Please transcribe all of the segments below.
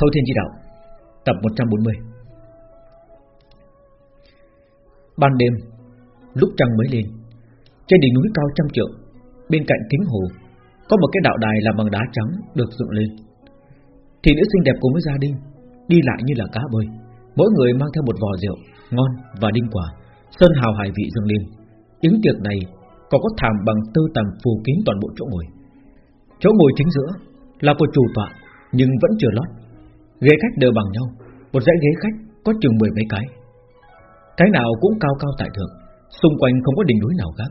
Thâu Thiên Chi Đạo, Tập 140 Ban đêm, Lúc trăng mới lên, Trên đỉnh núi cao trăm trượng, Bên cạnh kính hồ, Có một cái đạo đài làm bằng đá trắng được dựng lên. Thì nữ xinh đẹp cùng với gia đình Đi lại như là cá bơi, Mỗi người mang theo một vò rượu Ngon và đinh quả, Sơn hào hải vị dâng lên. Yến tiệc này còn có thảm bằng tư tằm phủ kín toàn bộ chỗ ngồi. Chỗ ngồi chính giữa Là của chủ tọa, Nhưng vẫn chưa lót. Ghế khách đều bằng nhau, Một dãy ghế khách có chừng mười mấy cái. Cái nào cũng cao cao tại thượng, Xung quanh không có đỉnh núi nào khác.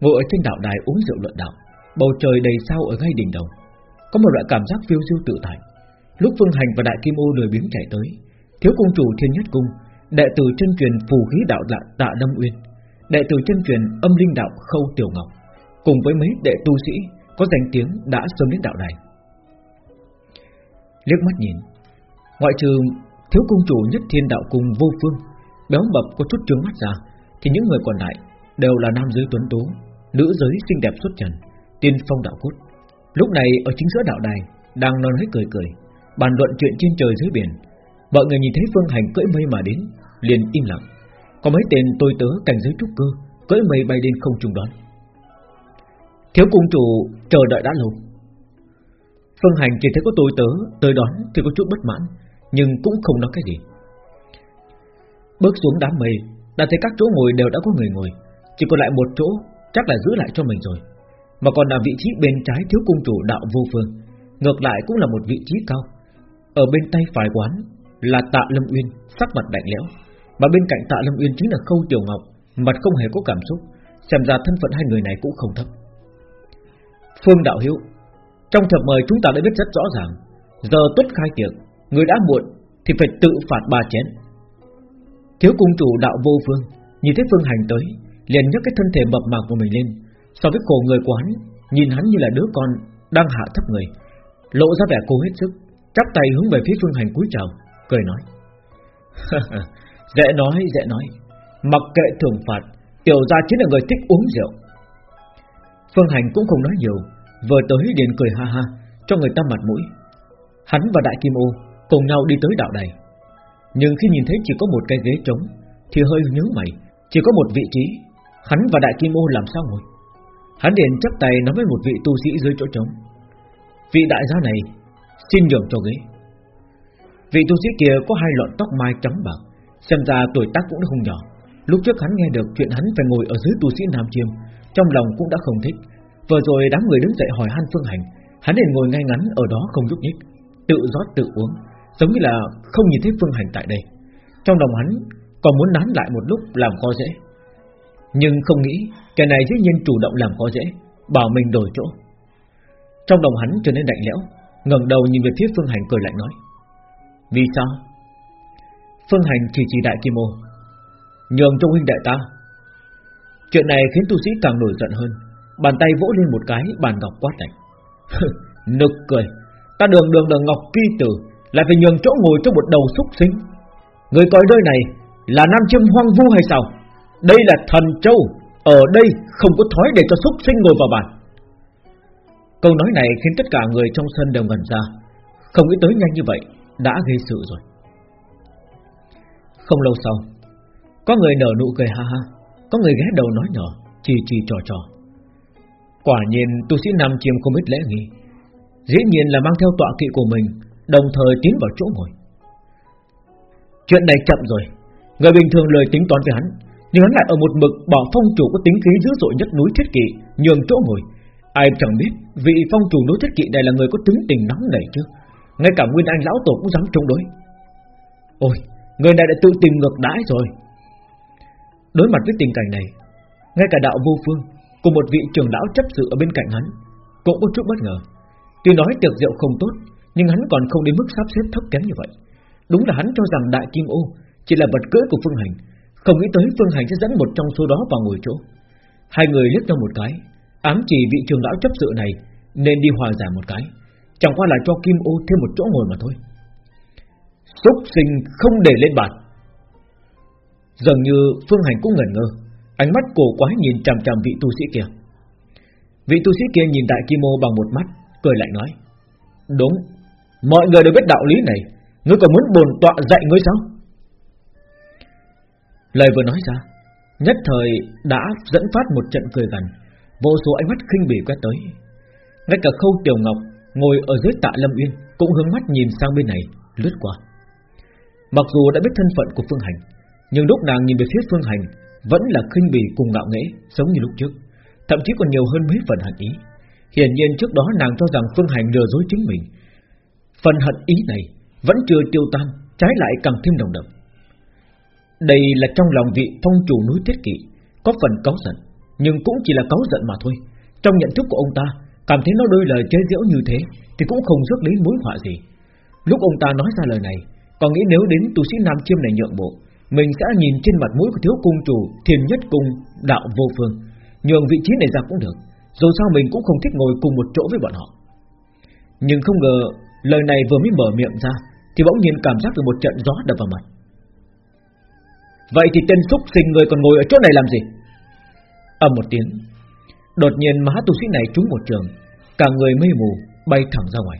Ngồi ở trên đạo đài uống rượu luận đạo, Bầu trời đầy sao ở ngay đỉnh đầu. Có một loại cảm giác phiêu diêu tự tại. Lúc Phương Hành và Đại Kim Ô lười biếng chạy tới, Thiếu cung chủ Thiên Nhất Cung, Đệ tử chân truyền phù khí đạo lạ Tạ Đông Uyên, Đệ tử chân truyền âm linh đạo Khâu Tiểu Ngọc, Cùng với mấy đệ tu sĩ Có danh tiếng đã sớm đến đạo đài. Liếc mắt nhìn Ngoại trừ thiếu cung chủ nhất thiên đạo cung vô phương, Béo mập có chút trướng mắt ra, Thì những người còn lại Đều là nam giới tuấn tú, Nữ giới xinh đẹp xuất trần, Tiên phong đạo cốt. Lúc này ở chính giữa đạo đài Đang non hết cười cười, Bàn luận chuyện trên trời dưới biển. Mọi người nhìn thấy phương hành cưỡi mây mà đến, Liền im lặng. Có mấy tên tôi tớ cảnh giới trúc cơ, Cưỡi mây bay lên không trùng đón. Thiếu cung chủ chờ đợi đã lâu. Phương hành chỉ thấy có tôi tớ Tới đón thì có chút bất mãn nhưng cũng không nói cái gì. Bước xuống đám mây, Đã thấy các chỗ ngồi đều đã có người ngồi. Chỉ còn lại một chỗ, Chắc là giữ lại cho mình rồi. Mà còn là vị trí bên trái thiếu cung chủ đạo vô phương. Ngược lại cũng là một vị trí cao. Ở bên tay phải quán Là tạ Lâm Uyên, Sắc mặt lạnh lẽo. Mà bên cạnh tạ Lâm Uyên chính là Khâu Tiểu Ngọc, Mặt không hề có cảm xúc. Xem ra thân phận hai người này cũng không thấp. Phương Đạo Hiếu, Trong thập mời chúng ta đã biết rất rõ ràng, Giờ tuất khai tiệc Người đã muộn thì phải tự phạt ba chén. Thiếu cung chủ đạo vô phương, Nhìn thấy Phương Hành tới, Liền nhấc cái thân thể mập mạp của mình lên. So với cổ người quán, Nhìn hắn như là đứa con đang hạ thấp người, Lộ ra vẻ cố hết sức, Chắp tay hướng về phía Phương Hành cúi chào, Cười nói. Dễ nói dễ nói. Mặc kệ thưởng phạt, Tiểu gia chính là người thích uống rượu. Phương Hành cũng không nói nhiều, Vừa tới liền cười ha ha, Cho người ta mặt mũi. Hắn và Đại Kim Ô cùng nhau đi tới đạo đài. Nhưng khi nhìn thấy chỉ có một cái ghế trống, Thì hơi nhớ mày, Chỉ có một vị trí, Hắn và Đại Kim Ô làm sao ngồi? Hắn liền chấp tay nói với một vị tu sĩ dưới chỗ trống, Vị đại gia này, Xin nhường cho ghế. Vị tu sĩ kia có hai lọn tóc mai trắng bạc, Xem ra tuổi tác cũng không nhỏ. Lúc trước hắn nghe được chuyện hắn phải ngồi ở dưới tu sĩ Nam Chiêm, Trong lòng cũng đã không thích. Vừa rồi đám người đứng dậy hỏi han phương hành, Hắn liền ngồi ngay ngắn ở đó không nhúc nhích, Tự rót tự uống. Giống như là không nhìn thấy phương hành tại đây. Trong lòng hắn còn muốn nán lại một lúc làm khó dễ. Nhưng không nghĩ Kẻ này dĩ nhiên chủ động làm khó dễ, Bảo mình đổi chỗ. Trong lòng hắn trở nên lạnh lẽo, ngẩng đầu nhìn về phía phương hành cười lạnh nói, Vì sao? Phương hành chỉ chỉ đại kim ô, Nhường cho huynh đệ ta. Chuyện này khiến tu sĩ càng nổi giận hơn, Bàn tay vỗ lên một cái, Bàn ngọc quát lạnh, Nực cười, Ta đường đường là ngọc kỳ tử lại phải nhường chỗ ngồi cho một đầu xúc sinh. Người coi nơi này Là nam châm hoang vu hay sao? Đây là thần châu, Ở đây không có thói để cho xúc sinh ngồi vào bàn. Câu nói này khiến tất cả người trong sân đều ngẩn ra. Không nghĩ tới nhanh như vậy Đã gây sự rồi. Không lâu sau, Có người nở nụ cười ha ha, Có người ghé đầu nói nhỏ Chỉ chỉ trò trò. Quả nhiên tu sĩ Nam Chiêm không biết lễ nghi. Dĩ nhiên là mang theo tọa kỵ của mình Đồng thời tiến vào chỗ ngồi. Chuyện này chậm rồi. Người bình thường lời tính toán với hắn, Nhưng hắn lại ở một mực bỏ phong chủ có tính khí dữ dội nhất núi thiết kỵ, Nhường chỗ ngồi. Ai chẳng biết vị phong chủ núi thiết kỵ này là người có tính tình nóng nảy chứ? Ngay cả Nguyên Anh Lão Tổ cũng dám chống đối. Ôi, Người này đã tự tìm ngược đãi rồi. Đối mặt với tình cảnh này, Ngay cả đạo vô phương Cùng một vị trưởng lão chấp sự ở bên cạnh hắn Cũng có chút bất ngờ. Tuy nói tiệc rượu không tốt nhưng hắn còn không đến mức sắp xếp thấp kém như vậy. Đúng là hắn cho rằng Đại Kim Ô Chỉ là vật cưỡi của Phương Hành, Không nghĩ tới Phương Hành sẽ dẫn một trong số đó vào ngồi chỗ. Hai người liếc nhau một cái, Ám chỉ vị trường lão chấp sự này Nên đi hòa giải một cái, Chẳng qua là cho Kim Ô thêm một chỗ ngồi mà thôi. Xúc sinh không để lên bàn. Dường như Phương Hành cũng ngẩn ngơ, Ánh mắt cổ quái nhìn chằm chằm vị tu sĩ kia. Vị tu sĩ kia nhìn Đại Kim Ô bằng một mắt, Cười lại nói, Đúng Mọi người đều biết đạo lý này. Ngươi còn muốn bồn tọa dạy ngươi sao? Lời vừa nói ra, Nhất thời đã dẫn phát một trận cười gần Vô số ánh mắt khinh bỉ quét tới. Ngay cả khâu tiểu ngọc Ngồi ở dưới tạ Lâm Uyên Cũng hướng mắt nhìn sang bên này, Lướt qua. Mặc dù đã biết thân phận của Phương Hành, Nhưng lúc nàng nhìn về phía Phương Hành, Vẫn là khinh bỉ cùng ngạo nghễ, Giống như lúc trước. Thậm chí còn nhiều hơn mấy phần hận ý. Hiển nhiên trước đó nàng cho rằng Phương Hành lừa dối chính mình Phần hận ý này Vẫn chưa tiêu tan, Trái lại càng thêm đồng đậm. Đây là trong lòng vị phong chủ núi Thiết Kỵ, Có phần cáu giận, Nhưng cũng chỉ là cáu giận mà thôi. Trong nhận thức của ông ta, Cảm thấy nó đôi lời chế giễu như thế Thì cũng không rước đến mối họa gì. Lúc ông ta nói ra lời này Còn nghĩ nếu đến tu sĩ Nam Chiêm này nhượng bộ, Mình sẽ nhìn trên mặt mũi của thiếu cung chủ Thiền nhất cung đạo vô phương, Nhường vị trí này ra cũng được, Dù sao mình cũng không thích ngồi cùng một chỗ với bọn họ. Nhưng không ngờ Lời này vừa mới mở miệng ra, Thì bỗng nhiên cảm giác được một trận gió đập vào mặt. Vậy thì tên xúc sinh người còn ngồi ở chỗ này làm gì? Ầm một tiếng, Đột nhiên má tu sĩ này trúng một trường, Cả người mây mù bay thẳng ra ngoài.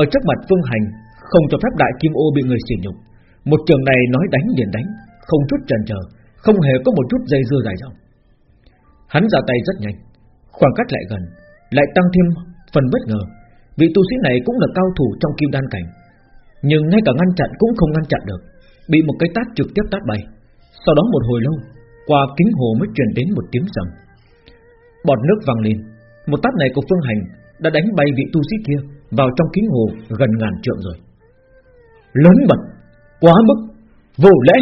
Ở trước mặt Phương Hành, Không cho phép đại kim ô bị người xỉ nhục. Một trường này nói đánh liền đánh, Không chút chần chờ, Không hề có một chút dây dưa dài dòng. Hắn ra tay rất nhanh, Khoảng cách lại gần, Lại tăng thêm phần bất ngờ. Vị tu sĩ này cũng là cao thủ trong kim đan cảnh, Nhưng ngay cả ngăn chặn cũng không ngăn chặn được, Bị một cái tát trực tiếp tát bay. Sau đó một hồi lâu, Qua kính hồ mới truyền đến một tiếng rầm. Bọt nước vang lên, Một tát này của Phương Hành Đã đánh bay vị tu sĩ kia Vào trong kính hồ gần ngàn trượng rồi. Lớn mật, Quá mức, Vô lễ.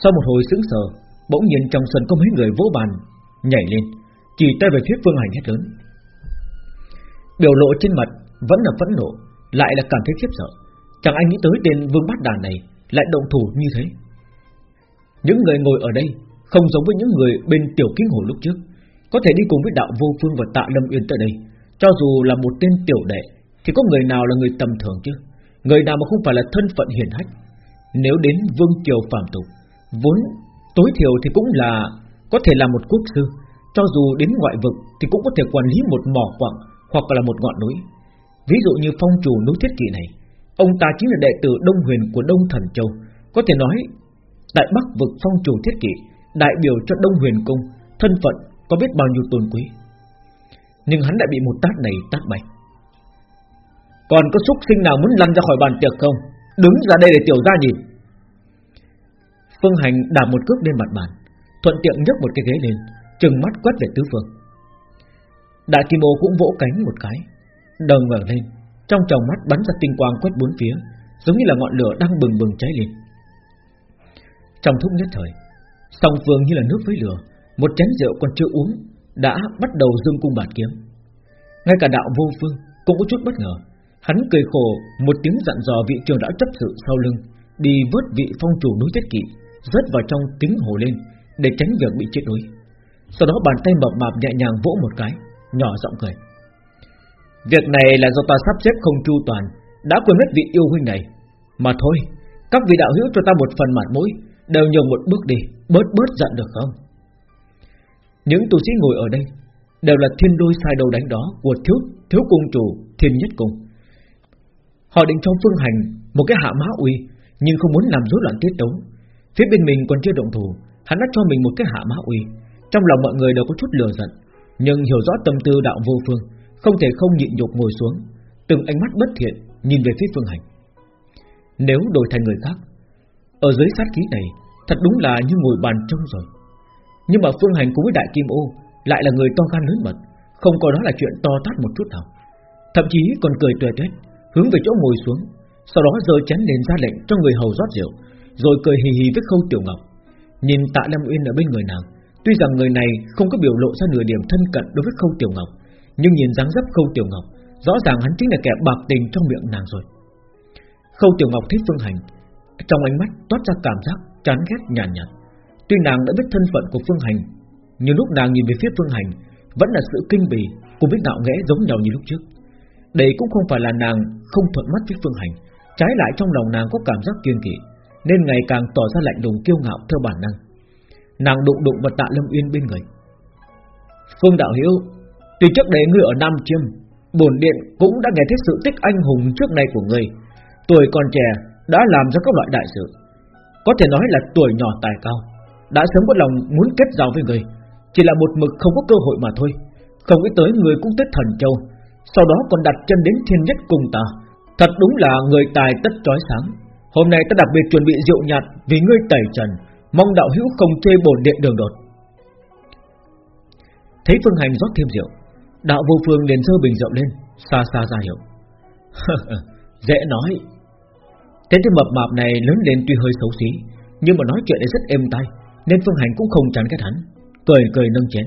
Sau một hồi sững sờ, Bỗng nhiên trong sân có mấy người vỗ bàn, Nhảy lên, Chỉ tay về phía Phương Hành hết lớn. Biểu lộ trên mặt vẫn là phẫn nộ, Lại là cảm thấy khiếp sợ. Chẳng ai nghĩ tới tên vương bát đàn này Lại động thủ như thế. Những người ngồi ở đây Không giống với những người bên tiểu kính hồ lúc trước, Có thể đi cùng với đạo vô phương và tạ lâm uyên tới đây. Cho dù là một tên tiểu đệ, Thì có người nào là người tầm thường chứ? Người nào mà không phải là thân phận hiền hách? Nếu đến vương triều phạm tục, Vốn tối thiểu thì cũng là, Có thể là một quốc sư. Cho dù đến ngoại vực Thì cũng có thể quản lý một mỏ quặng hoặc là một ngọn núi. Ví dụ như phong chủ núi Thiết Kỵ này, ông ta chính là đệ tử Đông Huyền của Đông Thần Châu, có thể nói tại Bắc vực phong chủ Thiết Kỵ đại biểu cho Đông Huyền cung, thân phận có biết bao nhiêu tôn quý. Nhưng hắn đã bị một tát này tát bay. Còn có xúc sinh nào muốn lăn ra khỏi bàn tiệc không? Đứng ra đây để tiểu gia nhìn. Phương Hành đạp một cước lên mặt bàn, thuận tiện nhấc một cái ghế lên, trừng mắt quét về tứ phương. Đại Kim Ô cũng vỗ cánh một cái Đầu ngẩng vâng lên. Trong tròng mắt bắn ra tinh quang quét bốn phía, Giống như là ngọn lửa đang bừng bừng cháy lên. Trong thúc nhất thời, Song phương như là nước với lửa, Một chén rượu còn chưa uống, Đã bắt đầu dương cung bản kiếm. Ngay cả đạo vô phương cũng có chút bất ngờ. Hắn cười khổ một tiếng dặn dò vị trường đã chấp sự sau lưng, Đi vớt vị phong chủ núi tiết kỵ, Rớt vào trong kính hồ lên, Để tránh việc bị chết đuối. Sau đó bàn tay mập mạp nhẹ nhàng vỗ một cái nhỏ giọng cười. Việc này là do ta sắp xếp không chu toàn, đã quên mất vị yêu huynh này. Mà thôi, các vị đạo hữu cho ta một phần mặt mũi, đều nhường một bước đi, bớt bớt giận được không? Những tu sĩ ngồi ở đây đều là thiên đôi sai đầu đánh đó của thiếu thiếu cung chủ thiên nhất cung. Họ định trong phương hành một cái hạ mã uy, nhưng không muốn làm rối loạn tiết tấu. Phía bên mình còn chưa động thủ, hắn đã cho mình một cái hạ mã uy. Trong lòng mọi người đều có chút lừa giận, nhưng hiểu rõ tâm tư đạo vô phương, Không thể không nhịn nhục ngồi xuống, Từng ánh mắt bất thiện Nhìn về phía phương hành. Nếu đổi thành người khác, Ở dưới sát khí này, Thật đúng là như ngồi bàn trông rồi. Nhưng mà phương hành cùng với đại kim ô Lại là người to gan lớn mật, Không có đó là chuyện to tát một chút nào. Thậm chí còn cười tuệ tuyết Hướng về chỗ ngồi xuống, Sau đó giơ chén lên ra lệnh cho người hầu rót rượu, Rồi cười hì hì với khâu tiểu ngọc. Nhìn tạ Lâm Uyên ở bên người nàng Tuy rằng người này không có biểu lộ ra nửa điểm thân cận đối với Khâu Tiểu Ngọc, nhưng nhìn dáng dấp Khâu Tiểu Ngọc, rõ ràng hắn chính là kẻ bạc tình trong miệng nàng rồi. Khâu Tiểu Ngọc thích Phương Hành, trong ánh mắt toát ra cảm giác chán ghét nhàn nhạt, nhạt. Tuy nàng đã biết thân phận của Phương Hành, nhưng lúc nàng nhìn về phía Phương Hành, vẫn là sự kinh bỉ cùng biết đạo nghẽ giống nhau như lúc trước. Đây cũng không phải là nàng không thuận mắt với Phương Hành, trái lại trong lòng nàng có cảm giác kiên kỵ, nên ngày càng tỏ ra lạnh lùng kiêu ngạo theo bản năng. Nàng đụng đụng vào tạ Lâm Uyên bên người. Phương Đạo Hiếu, Từ trước đây ngươi ở Nam Chiêm, Bổn Điện cũng đã nghe thấy sự tích anh hùng trước nay của ngươi. Tuổi còn trẻ, Đã làm ra các loại đại sự. Có thể nói là tuổi nhỏ tài cao, Đã sớm có lòng muốn kết giao với người Chỉ là một mực không có cơ hội mà thôi. Không nghĩ tới người cũng tới thần châu, Sau đó còn đặt chân đến thiên nhất cùng ta. Thật đúng là người tài tất trói sáng. Hôm nay ta đặc biệt chuẩn bị rượu nhạt Vì ngươi tẩy trần. Mong đạo hữu không chê bổn điện đường đột. Thấy Phương Hành rót thêm rượu, Đạo vô phương liền dơ bình rượu lên, Xa xa ra hiệu. Dễ nói. Tên cái mập mạp này lớn lên tuy hơi xấu xí, Nhưng mà nói chuyện lại rất êm tai, Nên Phương Hành cũng không chán ghét hắn, Cười cười nâng chén.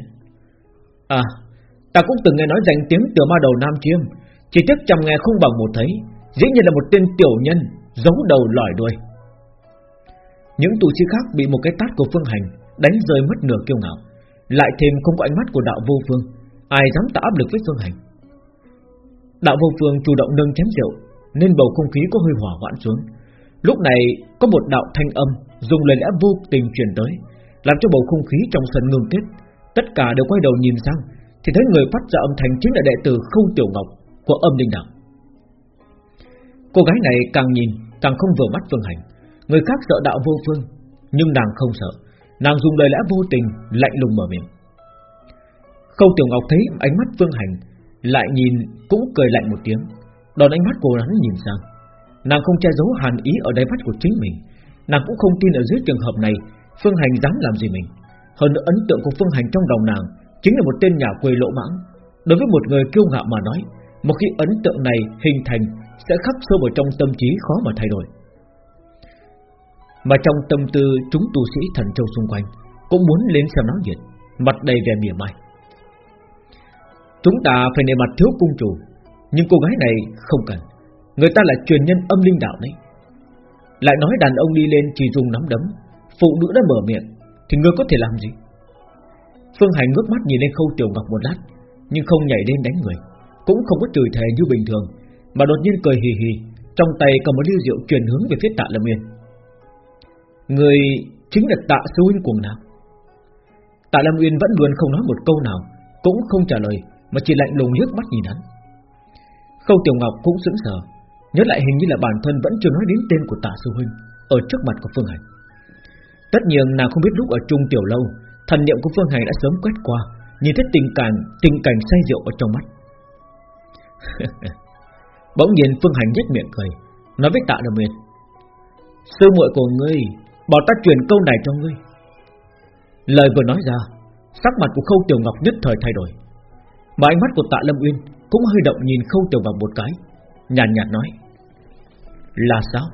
À Ta cũng từng nghe nói danh tiếng từ ma đầu Nam Chiêm, Chỉ tiếc chăm nghe không bằng một thấy, Dĩ nhiên là một tên tiểu nhân, Giấu đầu lòi đuôi. Những tù sĩ khác bị một cái tát của Phương Hành Đánh rơi mất nửa kiêu ngạo, Lại thêm không có ánh mắt của đạo vô phương, Ai dám tạo áp lực với Phương Hành? Đạo vô phương chủ động nâng chén rượu, Nên bầu không khí có hơi hỏa hoãn xuống. Lúc này, có một đạo thanh âm Dùng lời lẽ vô tình truyền tới, Làm cho bầu không khí trong sân ngưng kết. Tất cả đều quay đầu nhìn sang, Thì thấy người phát ra âm thanh chính là đệ tử Khâu Tiểu Ngọc của âm linh đạo. Cô gái này càng nhìn, Càng không vừa mắt Phương Hành. Người khác sợ đạo vô phương, Nhưng nàng không sợ. Nàng dùng lời lẽ vô tình, lạnh lùng mở miệng. Khâu Tiểu Ngọc thấy ánh mắt Phương Hành, Lại nhìn cũng cười lạnh một tiếng. Đòn ánh mắt cô hắn nhìn sang. Nàng không che giấu hàn ý ở đáy mắt của chính mình. Nàng cũng không tin ở dưới trường hợp này, Phương Hành dám làm gì mình. Hơn nữa ấn tượng của Phương Hành trong lòng nàng Chính là một tên nhà quê lỗ mãng. Đối với một người kiêu ngạo mà nói, Một khi ấn tượng này hình thành Sẽ khắc sâu vào trong tâm trí khó mà thay đổi. Mà trong tâm tư chúng tu sĩ thần châu xung quanh Cũng muốn lên xem náo nhiệt, Mặt đầy vẻ mỉa mai. Chúng ta phải nề mặt thiếu cung chủ, Nhưng cô gái này không cần. Người ta là truyền nhân âm linh đạo đấy. Lại nói đàn ông đi lên chỉ dùng nắm đấm, Phụ nữ đã mở miệng, Thì ngươi có thể làm gì? Phương Hành ngước mắt nhìn lên khâu tiểu ngọc một lát, Nhưng không nhảy lên đánh người, Cũng không có chửi thề như bình thường, Mà đột nhiên cười hì hì, Trong tay cầm một ly rượu truyền hướng về phía tạ Lâm Yên. Người chính là tạ sư huynh cuồng nào Tạ Lâm Uyên vẫn luôn không nói một câu nào, Cũng không trả lời, Mà chỉ lạnh lùng liếc mắt nhìn hắn. Khâu Tiểu Ngọc cũng sững sờ, Nhớ lại hình như là bản thân vẫn chưa nói đến tên của tạ sư huynh Ở trước mặt của Phương Hành. Tất nhiên nàng không biết lúc ở Trung Tiểu Lâu, Thần niệm của Phương Hành đã sớm quét qua, Nhìn thấy tình cảnh tình cảnh say rượu ở trong mắt. Bỗng nhiên Phương Hành nhếch miệng cười, Nói với tạ Lâm Uyên, Sư muội của ngươi Bảo ta truyền câu này cho ngươi. Lời vừa nói ra Sắc mặt của Khâu Tiểu Ngọc nhất thời thay đổi. Mà ánh mắt của Tạ Lâm Uyên Cũng hơi động nhìn Khâu Tiểu Ngọc một cái Nhàn nhạt, nhạt nói Là sao?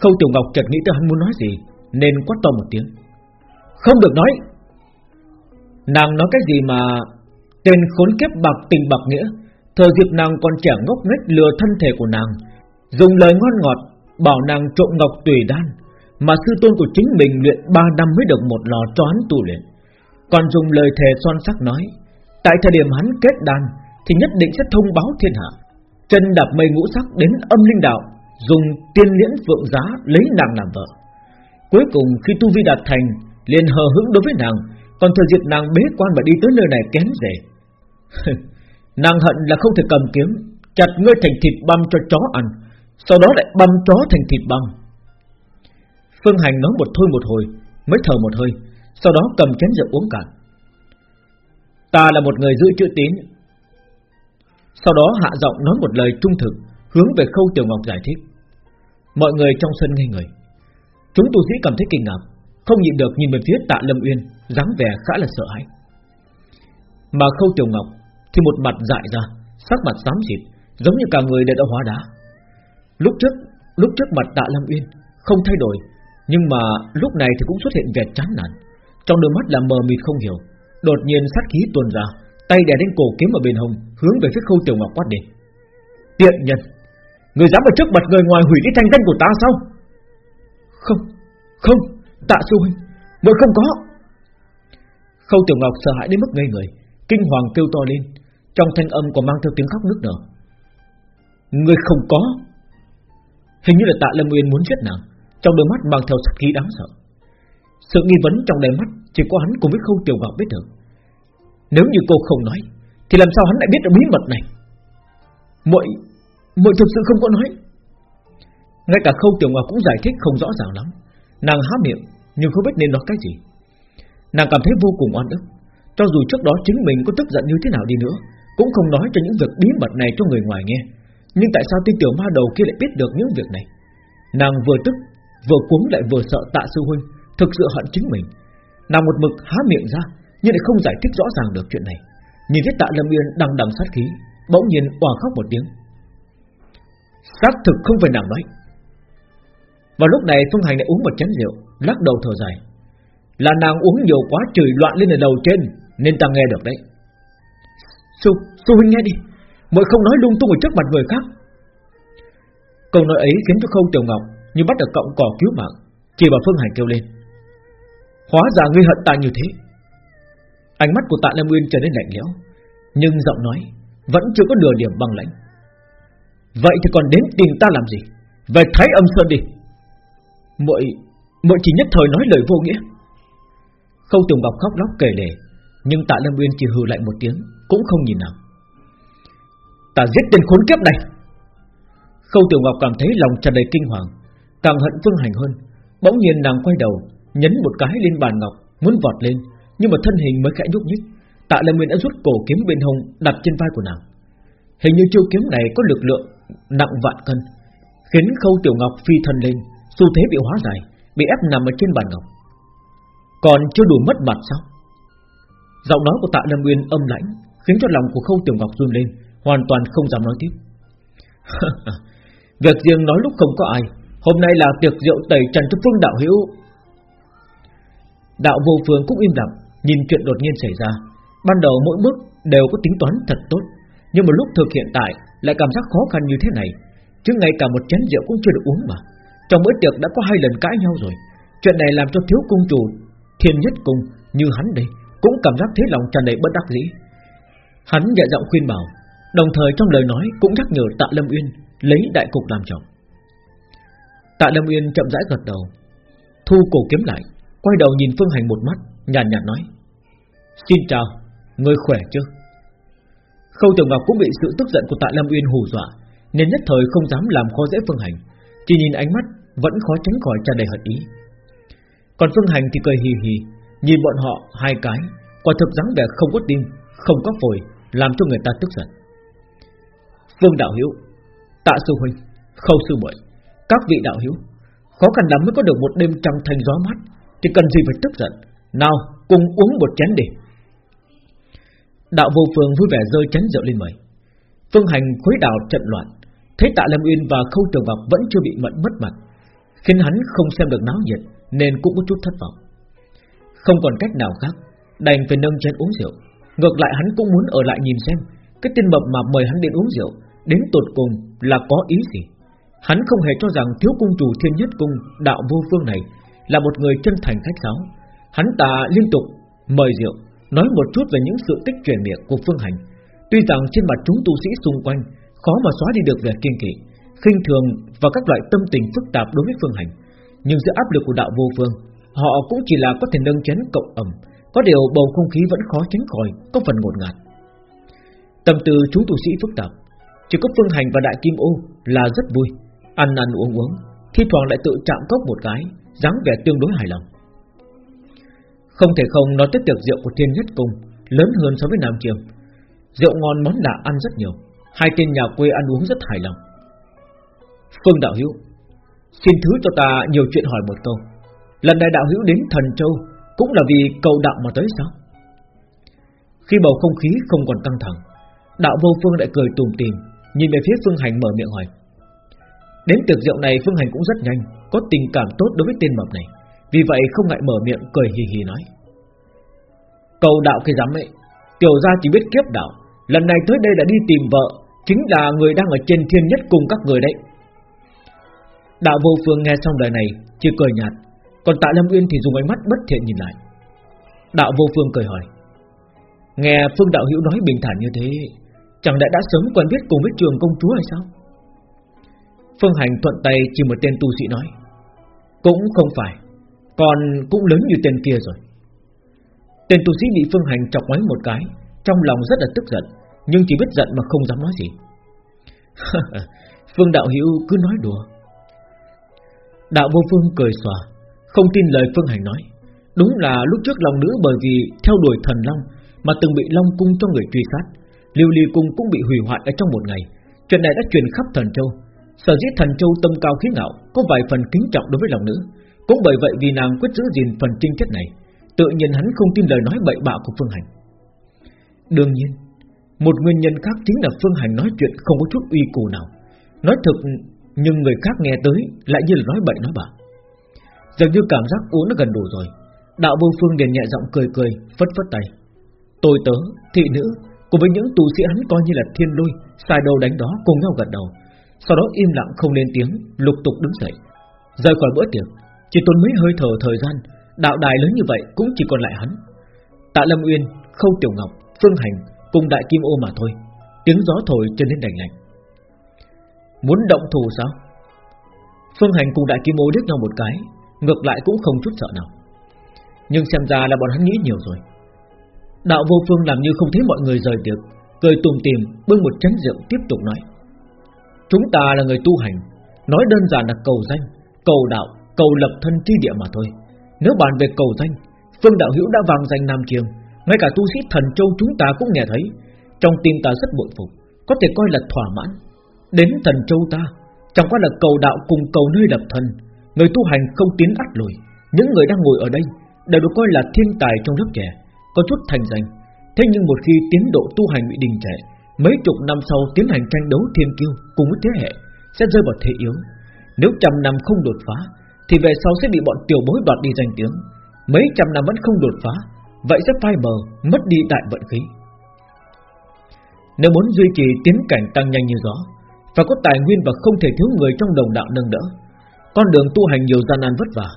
Khâu Tiểu Ngọc chợt nghĩ tới hắn muốn nói gì Nên quát to một tiếng Không được nói. Nàng nói cái gì mà Tên khốn kiếp bạc tình bạc nghĩa Thời dịp nàng còn trẻ ngốc nghếch lừa thân thể của nàng Dùng lời ngon ngọt Bảo nàng trộm ngọc tùy đan mà sư tôn của chính mình luyện 3 năm mới được một lò cho hắn tu luyện. Còn dùng lời thề son sắc nói, Tại thời điểm hắn kết đan Thì nhất định sẽ thông báo thiên hạ. Chân đạp mây ngũ sắc đến âm linh đạo, Dùng tiên liễn phượng giá lấy nàng làm vợ. Cuối cùng khi tu vi đạt thành, liền hờ hững đối với nàng, Còn thời dịp nàng bế quan và đi tới nơi này kém rể. Nàng hận là không thể cầm kiếm, Chặt ngươi thành thịt băm cho chó ăn, Sau đó lại băm chó thành thịt băm. Phương Hành nói một thôi một hồi, Mới thở một hơi, Sau đó cầm chén rượu uống cạn. Ta là một người giữ chữ tín. Sau đó hạ giọng nói một lời trung thực, Hướng về khâu Tiểu Ngọc giải thích. Mọi người trong sân ngây người. Chúng tu sĩ cảm thấy kinh ngạc, Không nhịn được nhìn về phía tạ Lâm Uyên, dáng vẻ khá là sợ hãi. Mà khâu Tiểu Ngọc Thì một mặt dại ra, Sắc mặt xám xịt, Giống như cả người đã đã hóa đá. Lúc trước lúc trước mặt tạ Lâm Uyên Không thay đổi nhưng mà lúc này thì cũng xuất hiện vẻ chán nản. Trong đôi mắt là mờ mịt không hiểu, Đột nhiên sát khí tuôn ra, Tay đè đến cổ kiếm ở bên hông, Hướng về phía khâu Tiểu Ngọc quát đi Tiện nhân, Người dám ở trước mặt người ngoài hủy đi thanh danh của ta sao? Không Không, Tạ sư huynh Người không có. Khâu Tiểu Ngọc sợ hãi đến mức ngây người, Kinh hoàng kêu to lên, Trong thanh âm còn mang theo tiếng khóc nức nở. Người không có. Hình như là tạ Lâm Nguyên muốn giết nàng. Trong đôi mắt mang theo sát khí đáng sợ. Sự nghi vấn trong đôi mắt Chỉ có hắn cùng với khâu Tiểu Ngọc biết được. Nếu như cô không nói, Thì làm sao hắn lại biết được bí mật này? Muội Muội thực sự không có nói. Ngay cả khâu tiểu ngọc cũng giải thích không rõ ràng lắm. Nàng há miệng, nhưng không biết nên nói cái gì. Nàng cảm thấy vô cùng oan ức. Cho dù trước đó chính mình có tức giận như thế nào đi nữa, Cũng không nói cho những việc bí mật này cho người ngoài nghe. Nhưng tại sao tên tiểu ma đầu kia lại biết được những việc này? Nàng vừa tức Vừa cuống lại vừa sợ tạ sư huynh Thực sự hận chính mình. Nàng một mực há miệng ra Nhưng lại không giải thích rõ ràng được chuyện này. Nhìn thấy tạ lâm yên đang đằng sát khí Bỗng nhiên òa khóc một tiếng. Xác thực không phải nàng nói. Vào lúc này Phương Hành lại uống một chén rượu Lắc đầu thở dài. Là nàng uống nhiều quá chửi loạn lên ở đầu trên Nên ta nghe được đấy. Sư, sư huynh nghe đi Mọi không nói lung tung ở trước mặt người khác. Câu nói ấy khiến cho khâu tiểu ngọc như bắt được cọng cỏ cứu mạng, Chỉ vào Phương Hành kêu lên. Hóa ra ngươi hận ta như thế. Ánh mắt của tạ Lâm Uyên trở nên lạnh lẽo, Nhưng giọng nói Vẫn chưa có nửa điểm băng lãnh. Vậy thì còn đến tìm ta làm gì? Về Thái âm sơn đi. Muội muội chỉ nhất thời nói lời vô nghĩa. Khâu Tùng Ngọc khóc lóc kể lể, Nhưng Tạ Lâm Uyên chỉ hừ lại một tiếng, Cũng không nhìn nào Ta giết tên khốn kiếp này. Khâu Tiểu Ngọc cảm thấy lòng tràn đầy kinh hoàng Càng hận Phương Hành hơn Bỗng nhiên nàng quay đầu Nhấn một cái lên bàn ngọc Muốn vọt lên Nhưng mà thân hình mới khẽ nhúc nhích Tạ Lâm Nguyên đã rút cổ kiếm bên hông đặt trên vai của nàng Hình như chiêu kiếm này có lực lượng nặng vạn cân, khiến Khâu Tiểu Ngọc phi thân lên, xu thế bị hóa giải, bị ép nằm ở trên bàn ngọc. Còn chưa đủ mất mặt sao? Giọng nói của Tạ Lâm Nguyên âm lãnh, khiến cho lòng của Khâu Tiểu Ngọc run lên, hoàn toàn không dám nói tiếp. Việc riêng nói lúc không có ai, hôm nay là tiệc rượu tẩy trần cho Phương đạo hữu. Đạo vô phương cũng im lặng, nhìn chuyện đột nhiên xảy ra. Ban đầu mỗi bước đều có tính toán thật tốt, nhưng mà lúc thực hiện tại lại cảm giác khó khăn như thế này. Chứ ngay cả một chén rượu cũng chưa được uống mà. Trong bữa tiệc đã có hai lần cãi nhau rồi. Chuyện này làm cho thiếu cung chủ Thiên nhất cung như hắn đây Cũng cảm giác thế lòng tràn đầy bất đắc dĩ. Hắn nhẹ giọng khuyên bảo Đồng thời trong lời nói cũng nhắc nhở Tạ Lâm Uyên Lấy đại cục làm trọng. Tạ Lâm Uyên chậm rãi gật đầu Thu cổ kiếm lại Quay đầu nhìn Phương Hành một mắt Nhàn nhạt nói Xin chào, người khỏe chứ Khâu Tiểu Ngọc cũng bị sự tức giận của Tạ Lâm Uyên hù dọa, nên nhất thời không dám làm khó dễ Phương Hành, chỉ nhìn ánh mắt vẫn khó tránh khỏi tràn đầy hận ý. Còn Phương Hành thì cười hì hì, nhìn bọn họ hai cái, quả thực dáng vẻ không có tim, không có phổi, làm cho người ta tức giận. Phương đạo hiếu, Tạ sư huynh, Khâu sư muội, các vị đạo hiếu, khó khăn lắm mới có được một đêm trăng thanh gió mát, thì cần gì phải tức giận? Nào, cùng uống một chén đi. Đạo vô phương vui vẻ rơi chén rượu lên mời. Phương hành khuấy đạo trận loạn. Thấy tạ Lâm Uyên và Khâu Trường vọc vẫn chưa bị mận mất mặt. Khiến hắn không xem được náo nhiệt Nên cũng có chút thất vọng. Không còn cách nào khác Đành phải nâng chén uống rượu. Ngược lại hắn cũng muốn ở lại nhìn xem Cái tên mập mà mời hắn đến uống rượu Đến tột cùng là có ý gì. Hắn không hề cho rằng thiếu cung chủ thiên nhất cung Đạo vô phương này Là một người chân thành khách sáo Hắn ta liên tục mời rượu nói một chút về những sự tích truyền miệng của Phương Hành. Tuy rằng trên mặt chúng tu sĩ xung quanh khó mà xóa đi được vẻ kiên kỵ, khinh thường và các loại tâm tình phức tạp đối với Phương Hành, nhưng giữa áp lực của đạo vô phương, họ cũng chỉ là có thể nâng chén cộng ẩm, có điều bầu không khí vẫn khó tránh khỏi, có phần ngột ngạt. Tâm tư chúng tu sĩ phức tạp, chỉ có Phương Hành và Đại Kim Ô là rất vui, ăn ăn uống uống, thi thoảng lại tự chạm cốc một cái, dáng vẻ tương đối hài lòng. Không thể không nói tới tiệc rượu của thiên nhất cung Lớn hơn so với Nam Chiêm Rượu ngon món lạ ăn rất nhiều Hai tên nhà quê ăn uống rất hài lòng. Phương Đạo Hữu Xin thứ cho ta nhiều chuyện hỏi một câu. Lần này Đạo Hữu đến Thần Châu Cũng là vì cầu đạo mà tới sao? Khi bầu không khí không còn căng thẳng Đạo vô phương lại cười tùm tìm Nhìn về phía Phương Hành mở miệng hỏi. Đến tiệc rượu này Phương Hành cũng rất nhanh, Có tình cảm tốt đối với tên mập này. Vì vậy không ngại mở miệng cười hì hì nói. Cầu đạo cái dám ấy Tiểu gia chỉ biết kiếp đạo. Lần này tới đây là đi tìm vợ, Chính là người đang ở trên thiên nhất cùng các người đấy. Đạo vô phương nghe xong lời này, Chỉ cười nhạt. Còn tạ Lâm Uyên thì dùng ánh mắt bất thiện nhìn lại. Đạo vô phương cười hỏi. Nghe phương đạo hữu nói bình thản như thế, Chẳng lẽ đã sớm quen biết cùng với trường công chúa hay sao? Phương Hành thuận tay chỉ một tên tu sĩ nói, Cũng không phải, còn cũng lớn như tên kia rồi. Tên tu sĩ bị Phương Hành chọc ngoáy một cái, Trong lòng rất là tức giận, Nhưng chỉ biết giận mà không dám nói gì. Phương Đạo Hữu cứ nói đùa. Đạo vô phương cười xòa, Không tin lời Phương Hành nói. Đúng là lúc trước lòng nữ bởi vì theo đuổi thần long Mà từng bị long cung cho người truy sát, Lưu ly cung cũng bị hủy hoại ở trong một ngày, Chuyện này đã truyền khắp thần châu. Sở dĩ thần châu tâm cao khí ngạo Có vài phần kính trọng đối với lòng nữ Cũng bởi vậy vì nàng quyết giữ gìn phần trinh tiết này Tự nhiên hắn không tin lời nói bậy bạ của Phương Hành. Đương nhiên Một nguyên nhân khác chính là Phương Hành nói chuyện không có chút uy cù nào. Nói thực Nhưng người khác nghe tới Lại như là nói bậy nói bạ. Dường như cảm giác uống nó gần đủ rồi Đạo vô phương liền nhẹ giọng cười cười Phất phất tay. Tôi tớ, thị nữ Cùng với những tù sĩ hắn coi như là thiên lôi Xài đầu đánh đó cùng nhau gật đầu sau đó im lặng không lên tiếng Lục tục đứng dậy. Rời khỏi bữa tiệc Chỉ tốn mấy hơi thở thời gian Đạo đài lớn như vậy cũng chỉ còn lại hắn. Tạ Lâm Uyên, Khâu Tiểu Ngọc, Phương Hành Cùng Đại Kim Ô mà thôi. Tiếng gió thổi trở nên đành lạnh. Muốn động thủ sao? Phương Hành cùng Đại Kim Ô liếc nhau một cái Ngược lại cũng không chút sợ nào. Nhưng xem ra là bọn hắn nghĩ nhiều rồi. Đạo vô phương làm như không thấy mọi người rời tiệc Cười tùm tìm bưng một chén rượu tiếp tục nói. Chúng ta là người tu hành. Nói đơn giản là cầu danh Cầu đạo, cầu lập thân chi địa mà thôi. Nếu bàn về cầu danh Phương đạo hữu đã vang danh Nam Kiềng Ngay cả tu sĩ thần châu chúng ta cũng nghe thấy. Trong tim ta rất bội phục Có thể coi là thỏa mãn. Đến thần châu ta Chẳng qua là cầu đạo cùng cầu nơi lập thân. Người tu hành không tiến ắt lùi. Những người đang ngồi ở đây Đều được coi là thiên tài trong lớp trẻ Có chút thành danh. Thế nhưng một khi tiến độ tu hành bị đình trệ Mấy chục năm sau tiến hành tranh đấu thiên kiêu Cùng với thế hệ, Sẽ rơi vào thế yếu. Nếu trăm năm không đột phá, Thì về sau sẽ bị bọn tiểu bối đoạt đi danh tiếng. Mấy trăm năm vẫn không đột phá, Vậy sẽ phai mờ, Mất đi đại vận khí. Nếu muốn duy trì tiến cảnh tăng nhanh như gió, Phải có tài nguyên và không thể thiếu người trong đồng đạo nâng đỡ. Con đường tu hành nhiều gian nan vất vả,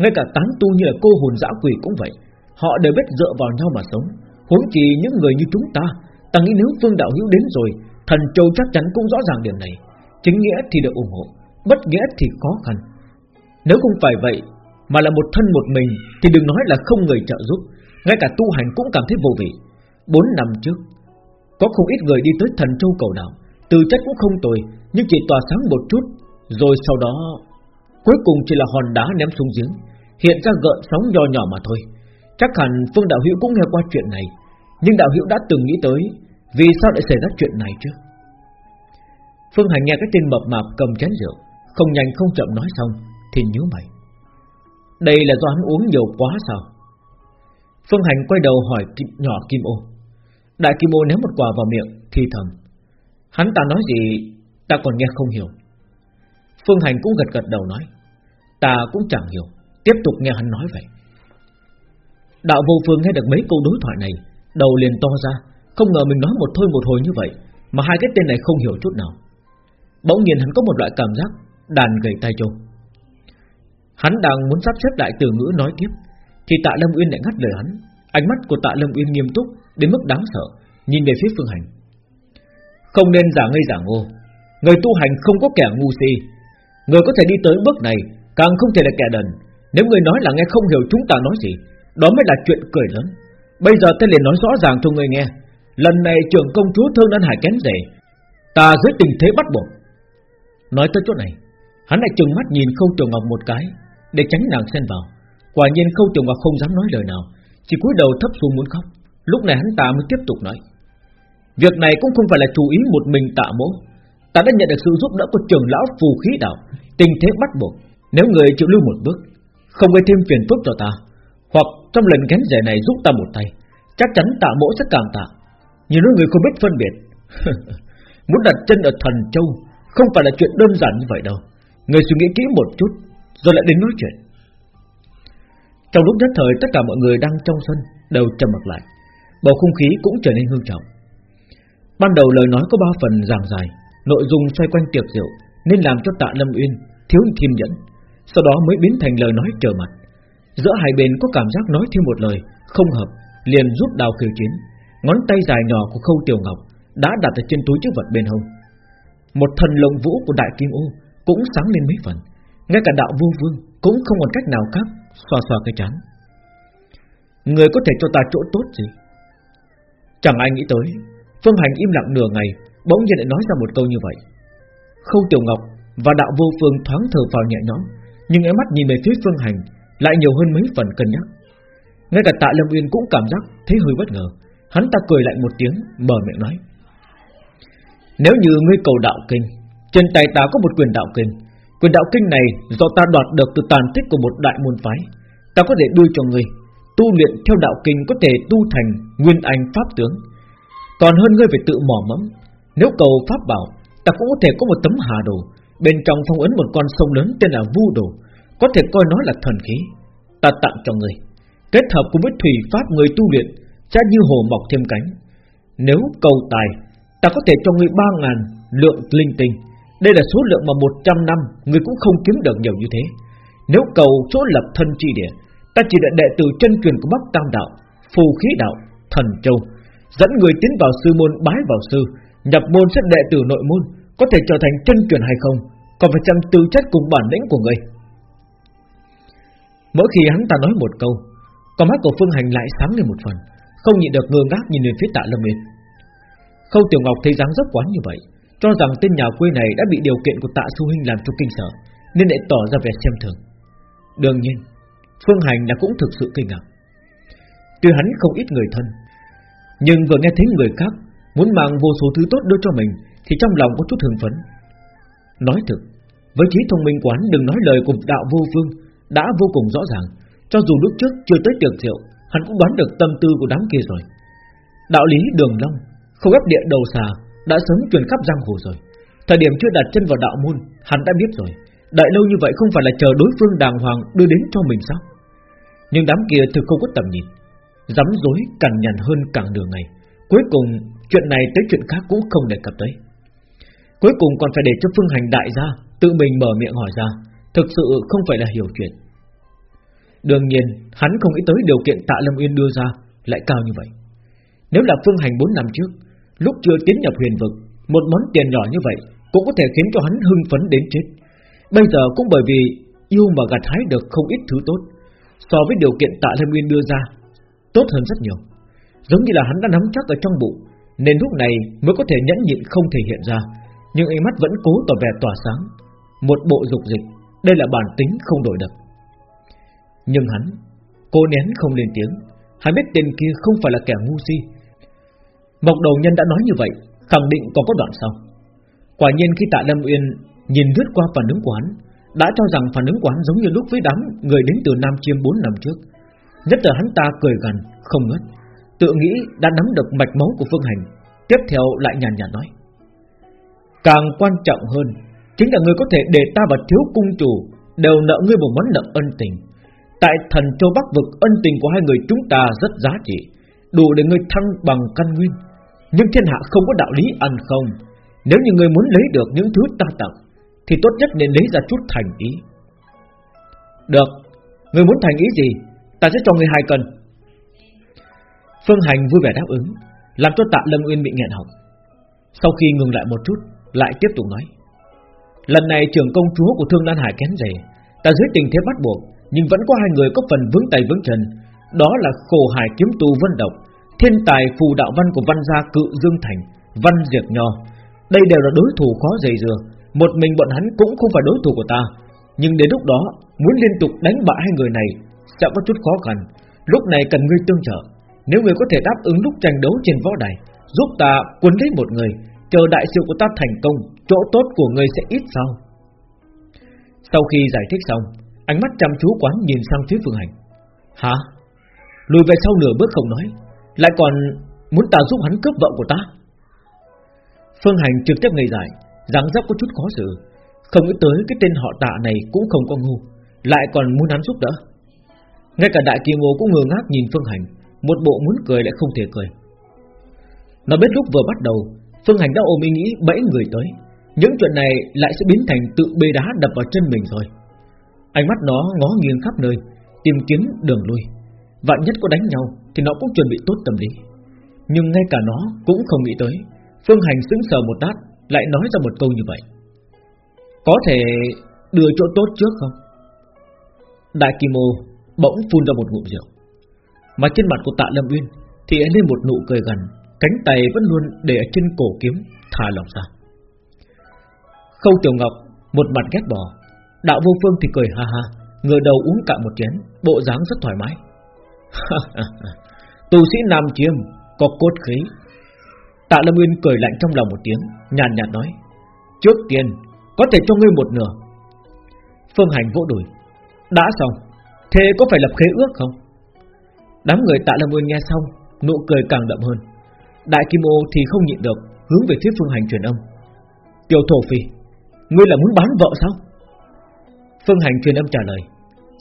Ngay cả tán tu như là cô hồn dã quỷ cũng vậy. Họ đều biết dựa vào nhau mà sống, Huống chi những người như chúng ta Ta nghĩ nếu phương đạo hữu đến rồi, Thần châu chắc chắn cũng rõ ràng điểm này. Chính nghĩa thì được ủng hộ, Bất nghĩa thì khó khăn. Nếu không phải vậy, Mà là một thân một mình, Thì đừng nói là không người trợ giúp. Ngay cả tu hành cũng cảm thấy vô vị. Bốn năm trước, Có không ít người đi tới thần châu cầu đạo. Từ chất cũng không tồi, Nhưng chỉ tỏa sáng một chút, Rồi sau đó, Cuối cùng chỉ là hòn đá ném xuống giếng. Hiện ra gợn sóng nhỏ nhỏ mà thôi. Chắc hẳn Phương Đạo Hữu cũng nghe qua chuyện này, Nhưng Đạo Hữu đã từng nghĩ tới vì sao lại xảy ra chuyện này chứ? Phương Hành nghe cái tên mập mạp cầm chén rượu, Không nhanh không chậm nói xong, Thì nhớ mày. Đây là do hắn uống nhiều quá sao? Phương Hành quay đầu hỏi nhỏ Kim Ô. Đại Kim Ô ném một quả vào miệng, Thì thầm, Hắn ta nói gì, ta còn nghe không hiểu. Phương Hành cũng gật gật đầu nói, Ta cũng chẳng hiểu, Tiếp tục nghe hắn nói vậy. Đạo vô phương nghe được mấy câu đối thoại này, Đầu liền to ra không ngờ mình nói một thôi một hồi như vậy, Mà hai cái tên này không hiểu chút nào. Bỗng nhiên hắn có một loại cảm giác Đàn gầy tay trâu Hắn đang muốn sắp xếp lại từ ngữ nói tiếp, Thì tạ Lâm Uyên lại ngắt lời hắn. Ánh mắt của tạ Lâm Uyên nghiêm túc, Đến mức đáng sợ, Nhìn về phía phương hành. Không nên giả ngây giả ngô. Người tu hành không có kẻ ngu si. Người có thể đi tới bước này, Càng không thể là kẻ đần. Nếu người nói là nghe không hiểu chúng ta nói gì, đó mới là chuyện cười lớn. Bây giờ ta liền nói rõ ràng cho người nghe. Lần này trưởng công chúa thương ân hải kén rể. Ta dưới tình thế bắt buộc. Nói tới chỗ này, Hắn lại trừng mắt nhìn khâu tiểu ngọc một cái, Để tránh nàng xen vào. Quả nhiên khâu tiểu ngọc không dám nói lời nào, Chỉ cúi đầu thấp xuống muốn khóc. Lúc này hắn ta mới tiếp tục nói. Việc này cũng không phải là chú ý một mình tạ mỗ. Ta đã nhận được sự giúp đỡ của trưởng lão phù khí đạo. Tình thế bắt buộc. Nếu người chịu lưu một bước, Không gây thêm phiền phức cho ta, Hoặc trong lần gánh rể này giúp ta một tay, Chắc chắn tạ mỗ sẽ cảm tạ như nói người không biết phân biệt. Muốn đặt chân ở thần châu, Không phải là chuyện đơn giản như vậy đâu. Người suy nghĩ kỹ một chút, Rồi lại đến nói chuyện. Trong lúc nhất thời, tất cả mọi người đang trong sân, Đều trầm mặt lại. Bầu không khí cũng trở nên hương trọng. Ban đầu lời nói có ba phần giảng dài Nội dung xoay quanh tiệc rượu, Nên làm cho tạ Lâm Uyên thiếu thiên nhẫn, Sau đó mới biến thành lời nói trở mặt. Giữa hai bên có cảm giác nói thêm một lời Không hợp, liền rút đào khiêu chiến Ngón tay dài nhỏ của khâu tiểu ngọc Đã đặt ở trên túi chứa vật bên hông. Một thần lồng vũ của đại kim ô Cũng sáng lên mấy phần. Ngay cả đạo vô vương cũng không còn cách nào khác Xoa xoa cái chán. Người có thể cho ta chỗ tốt gì? Chẳng ai nghĩ tới, Phương Hành im lặng nửa ngày, Bỗng nhiên lại nói ra một câu như vậy. Khâu Tiểu Ngọc và Đạo Vô Phương thoáng thở vào nhẹ nhõm, Nhưng ánh mắt nhìn về phía Phương Hành Lại nhiều hơn mấy phần cân nhắc. Ngay cả tạ Lâm Uyên cũng cảm giác thấy hơi bất ngờ. Hắn ta cười lại một tiếng, Mở miệng nói. Nếu như ngươi cầu đạo kinh, Trên tay ta có một quyền đạo kinh. Quyền đạo kinh này do ta đoạt được từ tàn tích của một đại môn phái. Ta có thể đưa cho ngươi. Tu luyện theo đạo kinh có thể tu thành Nguyên anh pháp tướng. Còn hơn ngươi phải tự mỏ mẫm. Nếu cầu pháp bảo, Ta cũng có thể có một tấm hà đồ. Bên trong phong ấn một con sông lớn tên là Vu Đồ. Có thể coi nó là thần khí. Ta tặng cho ngươi. Kết hợp cùng với thủy pháp người tu luyện sẽ như hồ mọc thêm cánh. Nếu cầu tài Ta có thể cho ngươi ba ngàn lượng linh tinh. Đây là số lượng mà 100 năm Ngươi cũng không kiếm được nhiều như thế. Nếu cầu số lập thân chi địa Ta chỉ là đệ tử chân truyền của Bắc Tam Đạo Phù khí đạo, thần châu. Dẫn người tiến vào sư môn bái vào sư Nhập môn sẽ đệ tử nội môn Có thể trở thành chân truyền hay không Còn phải xem tư chất cùng bản lĩnh của người? Mỗi khi hắn ta nói một câu Con mắt của Phương Hành lại sáng lên một phần. Không nhịn được ngơ ngác nhìn về phía tạ Lâm Yên. Khâu Tiểu Ngọc thấy dáng dấp quán như vậy, Cho rằng tên nhà quê này đã bị điều kiện của tạ Xu Hinh làm cho kinh sợ, Nên lại tỏ ra vẻ xem thường. Đương nhiên, Phương Hành đã cũng thực sự kinh ngạc. Tuy hắn không ít người thân, Nhưng vừa nghe thấy người khác Muốn mang vô số thứ tốt đưa cho mình, Thì trong lòng có chút hưng phấn. Nói thực, Với trí thông minh quán đừng nói lời cùng đạo vô phương Đã vô cùng rõ ràng, Cho dù lúc trước chưa tới tiệc rượu Hắn cũng đoán được tâm tư của đám kia rồi. Đạo lý đường long Không gấp địa đầu xà, Đã sớm truyền khắp giang hồ rồi. Thời điểm chưa đặt chân vào đạo môn, Hắn đã biết rồi. Đợi lâu như vậy không phải là chờ đối phương đàng hoàng đưa đến cho mình sao? Nhưng đám kia thực không có tầm nhìn. Dám dối cằn nhằn hơn càng đường ngày. Cuối cùng, chuyện này tới chuyện khác cũng không đề cập tới. Cuối cùng còn phải để cho phương hành đại gia Tự mình mở miệng hỏi ra. Thực sự không phải là hiểu chuyện. Đương nhiên, hắn không nghĩ tới điều kiện tạ Lâm Uyên đưa ra Lại cao như vậy. Nếu là phương hành 4 năm trước, Lúc chưa tiến nhập huyền vực, Một món tiền nhỏ như vậy Cũng có thể khiến cho hắn hưng phấn đến chết. Bây giờ cũng bởi vì yêu mà gặt hái được không ít thứ tốt, So với điều kiện tạ Lâm Uyên đưa ra, Tốt hơn rất nhiều. Giống như là hắn đã nắm chắc ở trong bụng, Nên lúc này mới có thể nhẫn nhịn không thể hiện ra, Nhưng ánh mắt vẫn cố tỏ vẻ tỏa sáng. Một bộ dục dịch, Đây là bản tính không đổi được. Nhưng hắn, Cô nén không lên tiếng. Hắn biết tên kia không phải là kẻ ngu si. Mộc đầu nhân đã nói như vậy, Khẳng định còn có đoạn sau. Quả nhiên khi tạ Lâm Uyên Nhìn lướt qua phản ứng của hắn, Đã cho rằng phản ứng của hắn giống như lúc với đám Người đến từ Nam Chiêm 4 năm trước. Nhất là hắn ta cười gần, Không ngớt, Tự nghĩ đã nắm được mạch máu của Phương Hành, Tiếp theo lại nhàn nhạt nói. Càng quan trọng hơn, Chính là người có thể để ta và thiếu cung chủ Đều nợ ngươi một món nợ ân tình. Tại thần châu Bắc Vực, Ân tình của hai người chúng ta rất giá trị, Đủ để ngươi thăng bằng căn nguyên. Nhưng thiên hạ không có đạo lý ăn không. Nếu như ngươi muốn lấy được những thứ ta tặng, Thì tốt nhất nên lấy ra chút thành ý. Được. Ngươi muốn thành ý gì, Ta sẽ cho ngươi hai cân. Phương Hành vui vẻ đáp ứng, Làm cho tạ Lâm Uyên bị nghẹn họng. Sau khi ngừng lại một chút, Lại tiếp tục nói. Lần này trưởng công chúa của Thương Lan Hải kén rể, Ta dưới tình thế bắt buộc nhưng vẫn có hai người có phần vướng tay vướng chân. Đó là khổ hải kiếm tu Vân Độc, Thiên tài phù đạo văn của Văn gia cự Dương Thành, Văn Diệt Nho. Đây đều là đối thủ khó dày dừa Một mình bọn hắn cũng không phải đối thủ của ta. Nhưng đến lúc đó, Muốn liên tục đánh bại hai người này Sẽ có chút khó khăn. Lúc này cần ngươi tương trợ, nếu ngươi có thể đáp ứng lúc tranh đấu trên võ đài, Giúp ta cuốn lấy một người, Chờ đại sự của ta thành công, Chỗ tốt của ngươi sẽ ít sao Sau khi giải thích xong Ánh mắt chăm chú quán nhìn sang phía Phương Hành. Hả? Lùi về sau nửa bước không nói, Lại còn muốn ta giúp hắn cướp vợ của ta? Phương Hành trực tiếp ngây dại, dáng dấp có chút khó xử. Không nghĩ tới cái tên họ tạ này cũng không có ngu, Lại còn muốn hắn giúp đỡ. Ngay cả đại kỳ ngô cũng ngơ ngác nhìn Phương Hành, một bộ muốn cười lại không thể cười. Nó biết lúc vừa bắt đầu, Phương Hành đã ôm ý nghĩ bẫy người tới. Những chuyện này lại sẽ biến thành tự bê đá đập vào chân mình rồi. Ánh mắt nó ngó nghiêng khắp nơi, Tìm kiếm đường lui. Vạn nhất có đánh nhau Thì nó cũng chuẩn bị tốt tâm lý. Nhưng ngay cả nó cũng không nghĩ tới, Phương Hành sững sờ một đát Lại nói ra một câu như vậy. Có thể đưa chỗ tốt trước không? Đại Kim Ô bỗng phun ra một ngụm rượu. Mà trên mặt của tạ Lâm Uyên Thì ấy lên một nụ cười gần Cánh tay vẫn luôn để ở trên cổ kiếm, Thả lòng ra. Khâu Tiểu Ngọc một mặt ghét bỏ Đạo vô phương thì cười ha ha Ngửa đầu uống cạn một chén, Bộ dáng rất thoải mái. Tù sĩ Nam Chiêm Có cốt khí. Tạ Lâm Nguyên cười lạnh trong lòng một tiếng, Nhàn nhạt nói, Trước tiên, có thể cho ngươi một nửa. Phương Hành vỗ đùi, Đã xong, Thế có phải lập khế ước không? Đám người tạ Lâm Nguyên nghe xong, Nụ cười càng đậm hơn. Đại Kim Ô thì không nhịn được, Hướng về phía Phương Hành truyền âm. Tiểu thổ phi Ngươi là muốn bán vợ sao? Phương Hành truyền âm trả lời,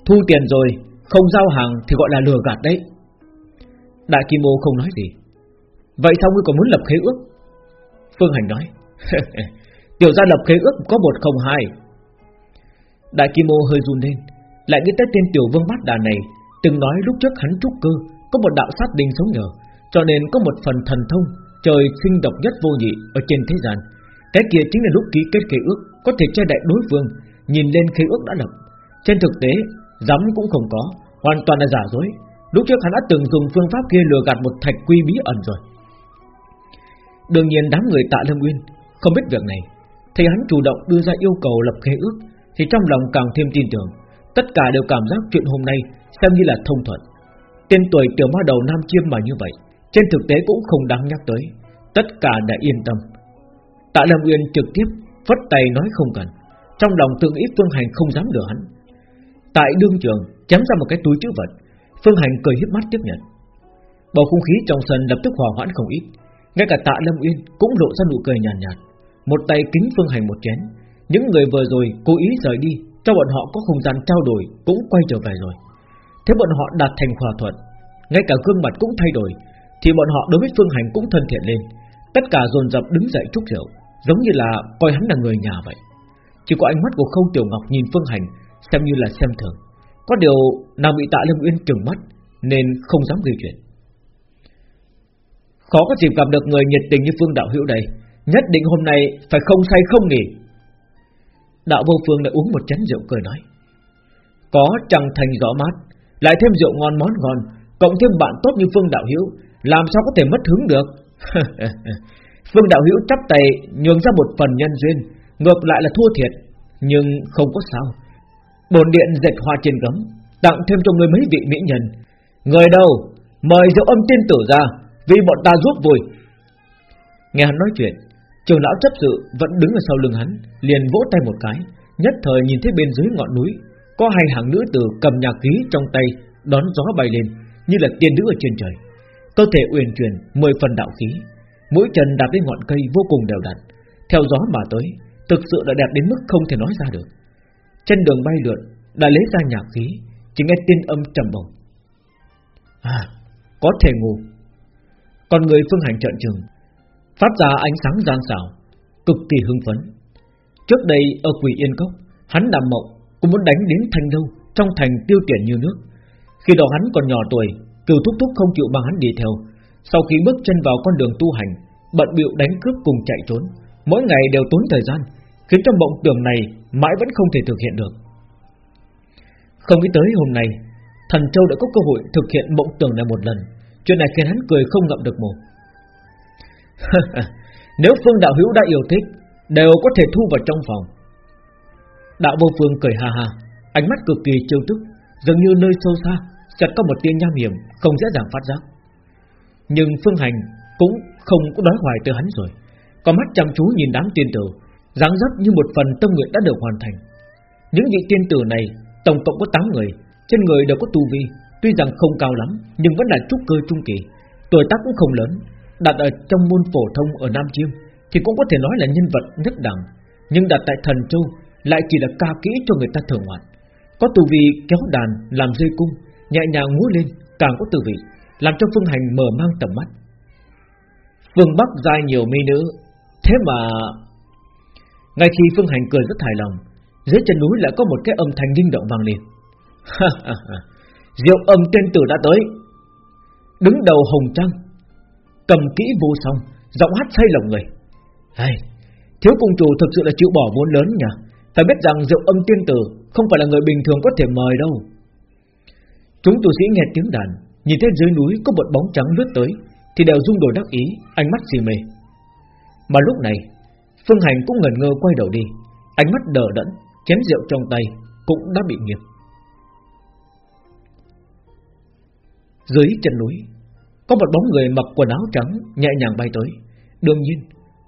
Thu tiền rồi, Không giao hàng thì gọi là lừa gạt đấy. Đại Kim Ô không nói gì. Vậy sao ngươi còn muốn lập khế ước? Phương Hành nói, Tiểu gia lập khế ước có một không hai. Đại Kim Ô hơi run lên, Lại nghĩ tới tên tiểu vương bát đà này Từng nói lúc trước hắn trúc cơ, Có một đạo sát đinh sống nhờ, Cho nên có một phần thần thông, Trời sinh độc nhất vô nhị ở trên thế gian. Cái kia chính là lúc ký kết khế ước, Có thể che đại đối phương Nhìn lên khế ước đã lập Trên thực tế, Dám cũng không có, Hoàn toàn là giả dối. Lúc trước hắn đã từng dùng phương pháp kia lừa gạt một thạch quy bí ẩn rồi. Đương nhiên đám người tạ Lâm Nguyên Không biết việc này. Thấy hắn chủ động đưa ra yêu cầu lập khế ước Thì trong lòng càng thêm tin tưởng. Tất cả đều cảm giác chuyện hôm nay Xem như là thông thuận. Tên tuổi tiểu ma đầu Nam Chiêm mà như vậy, Trên thực tế cũng không đáng nhắc tới. Tất cả đã yên tâm. Tạ Lâm Uyên trực tiếp phất tay nói không cần. Trong lòng tương ý Phương Hành không dám lừa hắn. Tại đương trường chém ra một cái túi chữ vật Phương Hành cười híp mắt tiếp nhận. Bầu không khí trong sân lập tức hòa hoãn không ít. Ngay cả tạ Lâm Uyên cũng lộ ra nụ cười nhàn nhạt, nhạt. Một tay kính Phương Hành một chén. Những người vừa rồi cố ý rời đi Cho bọn họ có không gian trao đổi Cũng quay trở về rồi. Thế bọn họ đạt thành hòa thuận Ngay cả gương mặt cũng thay đổi Thì bọn họ đối với Phương Hành cũng thân thiện lên. Tất cả dồn dập đứng dậy chúc rượu Giống như là coi hắn là người nhà vậy. Chỉ có ánh mắt của Khâu Tiểu Ngọc nhìn Phương Hành, Xem như là xem thường. Có điều nàng bị tạ Lâm Uyên trừng mắt, Nên không dám gây chuyện. Khó có dịp gặp được người nhiệt tình như Phương Đạo Hữu đây. Nhất định hôm nay phải không say không nghỉ. Đạo vô phương lại uống một chén rượu cười nói. Có chẳng thành rõ mát, Lại thêm rượu ngon món ngon, Cộng thêm bạn tốt như Phương Đạo Hiếu Làm sao có thể mất hứng được? Phương Đạo Hiếu chắp tay Nhường ra một phần nhân duyên Ngược lại là thua thiệt, Nhưng không có sao. Bồn điện dệt hoa trên gấm, Tặng thêm cho người mấy vị mỹ nhân. Người đâu? Mời rượu âm tiên tử ra, Vì bọn ta giúp vui. Nghe hắn nói chuyện, Trường lão chấp sự vẫn đứng ở sau lưng hắn, Liền vỗ tay một cái, Nhất thời nhìn thấy bên dưới ngọn núi, Có hai hàng nữ tử cầm nhạc khí trong tay Đón gió bay lên, Như là tiên nữ ở trên trời. Cơ thể uyển chuyển, mười phần đạo khí, Mũi chân đạp lên ngọn cây vô cùng đều đặn. Theo gió mà tới Thực sự đã đẹp đến mức không thể nói ra được Trên đường bay lượn Đã lấy ra nhạc khí Chỉ nghe tiên âm trầm bổng À có thể ngủ Còn người phương hành trận trường phát ra ánh sáng gian xảo, cực kỳ hưng phấn. Trước đây ở Quỷ Yên Cốc, hắn nằm mộng cũng muốn đánh đến Thanh Lâu trong thành tiêu tiền như nước. Khi đó hắn còn nhỏ tuổi, cửu thúc thúc không chịu bằng hắn đi theo. Sau khi bước chân vào con đường tu hành, bận bịu đánh cướp cùng chạy trốn, mỗi ngày đều tốn thời gian, khiến cho mộng tưởng này mãi vẫn không thể thực hiện được. Không nghĩ tới hôm nay, thần châu đã có cơ hội thực hiện mộng tưởng này một lần, chuyện này khiến hắn cười không ngậm được mồm. Nếu Phương Đạo Hữu đã yêu thích Đều có thể thu vào trong phòng Đạo vô phương cười ha ha Ánh mắt cực kỳ trêu tức Dường như nơi sâu xa Chặt có một tia nham hiểm Không dễ dàng phát giác Nhưng Phương Hành cũng không có đói hoài từ hắn rồi Có mắt chăm chú nhìn đám tiên tử dáng dấp như một phần tâm nguyện đã được hoàn thành Những vị tiên tử này Tổng cộng có 8 người Trên người đều có tu vi Tuy rằng không cao lắm Nhưng vẫn là trúc cơ trung kỳ Tuổi tác cũng không lớn đặt ở trong môn phổ thông ở Nam Chiêm thì cũng có thể nói là nhân vật nhất đẳng, nhưng đặt tại Thần Châu lại chỉ là ca kỹ cho người ta thưởng ngoạn. Có tu vi kéo đàn làm dây cung, nhẹ nhàng múa lên càng có tư vị, làm cho Phương Hành mở mang tầm mắt. Phương Bắc dài nhiều mỹ nữ, thế mà ngay khi Phương Hành cười rất hài lòng, dưới chân núi lại có một cái âm thanh linh động vang lên. Diệu âm tên tử đã tới. Đứng đầu hồng trăng cầm kỹ vô song, giọng hát say lòng người. hey, thiếu cung chủ thực sự là chịu bỏ vốn lớn nhỉ? Phải biết rằng diệu âm tiên tử không phải là người bình thường có thể mời đâu. Chúng tu sĩ nghe tiếng đàn, nhìn thấy dưới núi có một bóng trắng lướt tới, thì đều rung đổi đắc ý, ánh mắt si mê. Mà lúc này, Phương Hành cũng ngẩn ngơ quay đầu đi, ánh mắt đờ đẫn, Chén rượu trong tay Cũng đã bị nghiêng Dưới chân núi Có một bóng người mặc quần áo trắng Nhẹ nhàng bay tới. Đương nhiên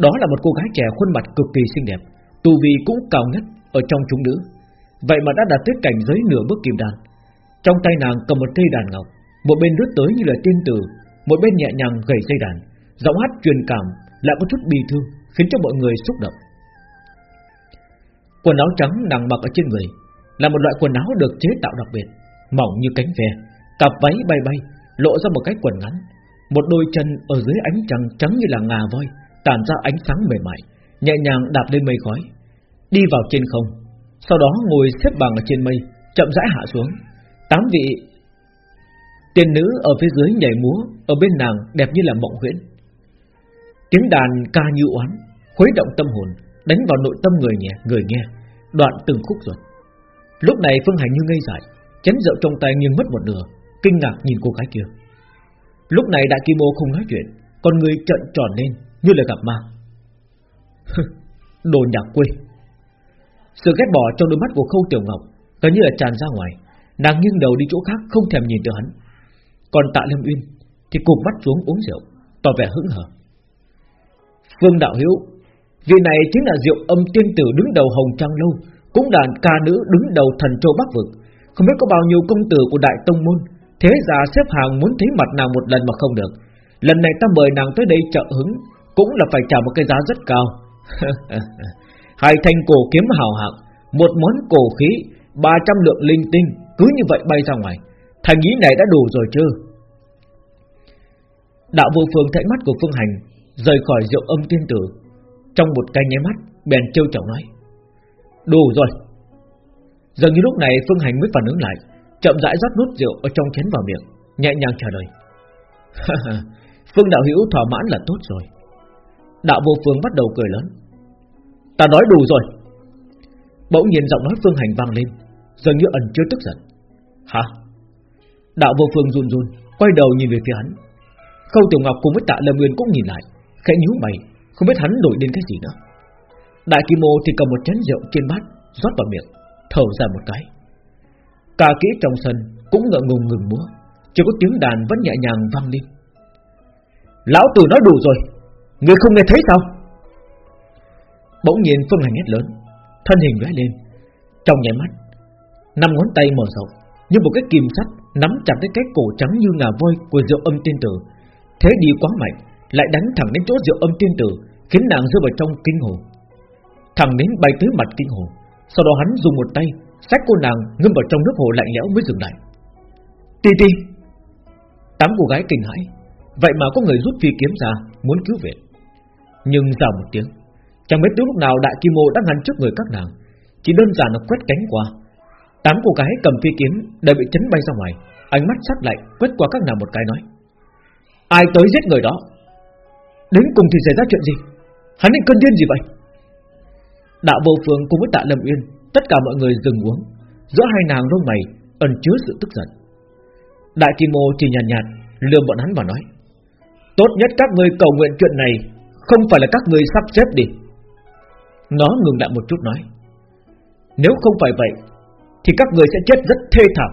đó là một cô gái trẻ khuôn mặt cực kỳ xinh đẹp Tu vi cũng cao nhất Ở trong chúng nữ. Vậy mà đã đạt tới cảnh giới nửa bước kim đan. Trong tay nàng cầm một cây đàn ngọc Một bên lướt tới như là tiên tử Một bên nhẹ nhàng gầy dây đàn Giọng hát truyền cảm lại có chút bi thương. Khiến cho mọi người xúc động. Quần áo trắng nàng mặc ở trên người Là một loại quần áo được chế tạo đặc biệt, Mỏng như cánh ve, Cặp váy bay bay, Lộ ra một cái quần ngắn, Một đôi chân ở dưới ánh trăng trắng như là ngà voi, Tản ra ánh sáng mềm mại, Nhẹ nhàng đạp lên mây khói. Đi vào trên không, Sau đó ngồi xếp bằng ở trên mây, Chậm rãi hạ xuống. Tám vị tiên nữ ở phía dưới nhảy múa, Ở bên nàng đẹp như là mộng huyễn. Tiếng đàn ca như oán Khuấy động tâm hồn Đánh vào nội tâm người nghe, người nghe Đoạn từng khúc rồi Lúc này Phương Hành như ngây dại Chén rượu trong tay nghiêng mất một nửa Kinh ngạc nhìn cô gái kia. Lúc này Đại Kim Ô không nói chuyện Còn người trợn tròn lên như là gặp ma. Đồ nhạc quê. Sự ghét bỏ trong đôi mắt của Khâu Tiểu Ngọc Gần như là tràn ra ngoài Nàng nghiêng đầu đi chỗ khác không thèm nhìn tới hắn. Còn tạ Lâm Uyên Thì cụp mắt xuống uống rượu Tỏ vẻ hững hờ. Vương Đạo Hiếu. Vị này chính là Diệu Âm Tiên Tử đứng đầu Hồng trang Lâu, Cũng là ca nữ đứng đầu Thần Châu Bắc Vực. Không biết có bao nhiêu công tử của Đại Tông Môn, Thế giả xếp hàng muốn thấy mặt nàng một lần mà không được. Lần này ta mời nàng tới đây trợ hứng, Cũng là phải trả một cái giá rất cao. Hai thanh cổ kiếm hào hạng, Một món cổ khí 300 lượng linh tinh, Cứ như vậy bay ra ngoài. Thành ý này đã đủ rồi chưa Đạo vô phương thấy mắt của Phương Hành Rời khỏi rượu âm tiên tử. Trong một cái nháy mắt, Bèn trêu chọc nói, Đủ rồi. Dường như lúc này Phương Hành mới phản ứng lại, Chậm rãi rót nút rượu ở trong chén vào miệng, Nhẹ nhàng trả lời Phương đạo hữu thỏa mãn là tốt rồi. Đạo vô phương bắt đầu cười lớn, Ta nói đủ rồi. Bỗng nhiên giọng nói Phương Hành vang lên, Dường như ẩn chưa tức giận Hả Đạo vô phương run run, Quay đầu nhìn về phía hắn. Khâu Tiểu Ngọc cùng với Tạ Lâm Nguyên cũng nhìn lại Khẽ nhíu mày, Không biết hắn đổi đến cái gì nữa. Đại Kim Mô thì cầm một chén rượu trên bát, rót vào miệng, Thở ra một cái. Cả kỹ trong sân cũng ngượng ngùng ngừng múa, Chỉ có tiếng đàn vẫn nhẹ nhàng vang lên. Lão tử nói đủ rồi, Người không nghe thấy sao? Bỗng nhiên Phương Hành hét lớn, Thân hình lóe lên, Trong nháy mắt, năm ngón tay mở rộng, Như một cái kìm sắt Nắm chặt cái cái cổ trắng như ngà voi của rượu âm tiên tử, Thế đi quá mạnh. Lại đánh thẳng đến chỗ rượu âm tiên tử, Khiến nàng rơi vào trong kinh hồ Thẳng đến bay tới mặt kinh hồ Sau đó hắn dùng một tay, Xách cô nàng ngâm vào trong nước hồ lạnh lẽo mới dừng lại. Ti ti! Tám cô gái kinh hãi, Vậy mà có người rút phi kiếm ra, Muốn cứu viện. Nhưng ra một tiếng, Chẳng biết lúc nào đại kim mô đã ngăn trước người các nàng, Chỉ đơn giản là quét cánh qua. Tám cô gái cầm phi kiếm Đều bị chấn bay ra ngoài, Ánh mắt sắc lạnh quét qua các nàng một cái nói, Ai tới giết người đó? Đến cùng thì xảy ra chuyện gì? Hắn định cơn điên gì vậy? Đạo vô phương cùng với tạ lâm uyên Tất cả mọi người dừng uống. Giữa hai nàng lông mày ẩn chứa sự tức giận. Đại Kim Mô chỉ nhàn nhạt, nhạt lườm bọn hắn và nói Tốt nhất các ngươi cầu nguyện chuyện này Không phải là các ngươi sắp xếp đi. Nó ngừng lại một chút nói Nếu không phải vậy Thì các người sẽ chết rất thê thảm.